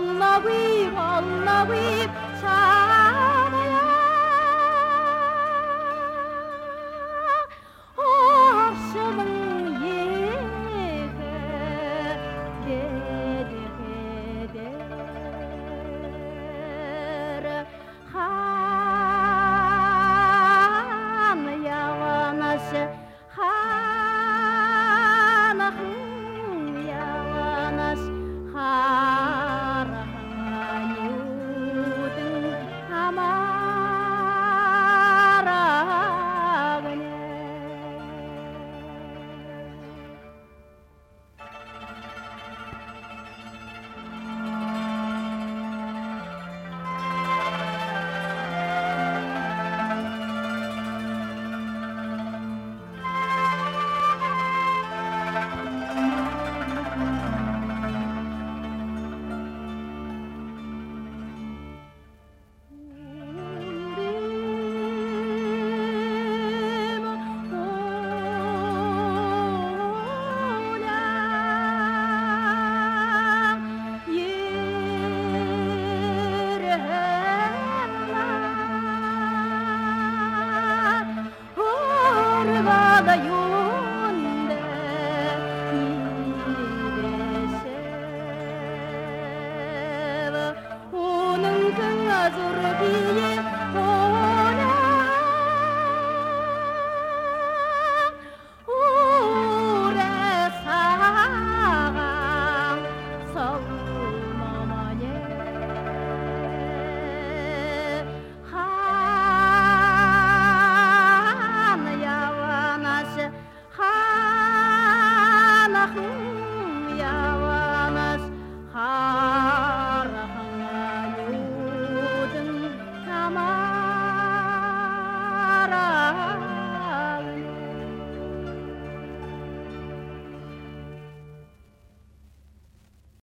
Holla weave, holla weep, child.